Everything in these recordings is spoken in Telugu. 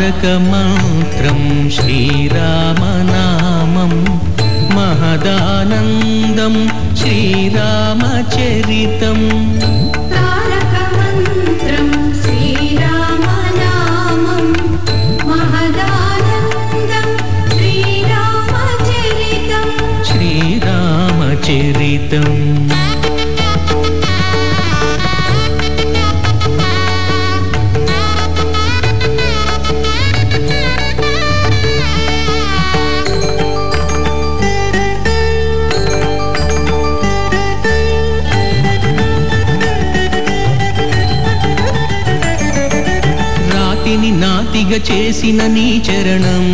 तारकमन्त्रं श्रीरामनामं महदानन्दं श्रीरामचरितम् तारकमन्त्रं श्रीरामनामं महदानन्दं श्रीरामचरितं श्रीरामचरितम् రాతిని నాతిగా చేసిన నీ చరణం.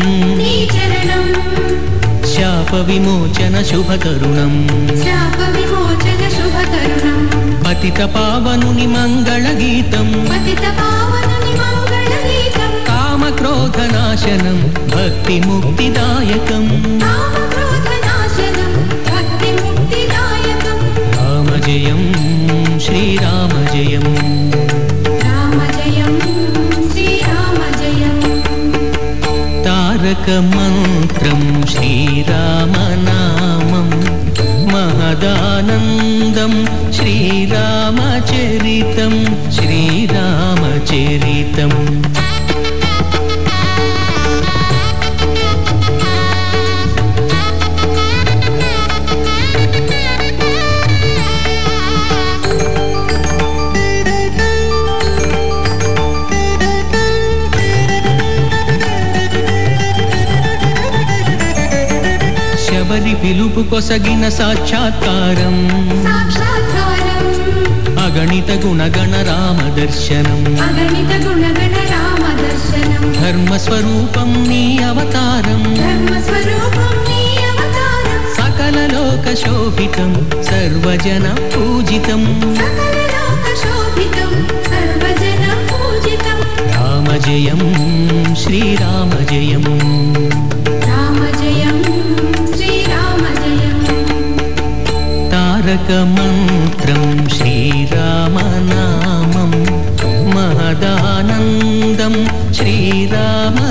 శాప విమోచన శుభతరుణం పతిత పావనుని మంగళ గీతం. కామక్రోధనాశనం భక్తి ముక్తిదాయకం तारकमन्त्रं श्रीरामनामं महदानन्दं श्रीरामचरितं श्रीरामचरितम् శబరి పిలుపు కొసగిన సాక్షాత్కారం? అగణిత గుణగణ రామ దర్శనం రామ దర్శనం ధర్మస్వరూపం నీ అవతారం. సకల లోక శోభితం సర్వజన పూజితం. సకల లోక శోభితం సర్వజన तारकमन्त्रं श्रीरामनामं महदानन्दं श्रीरामचरितम्।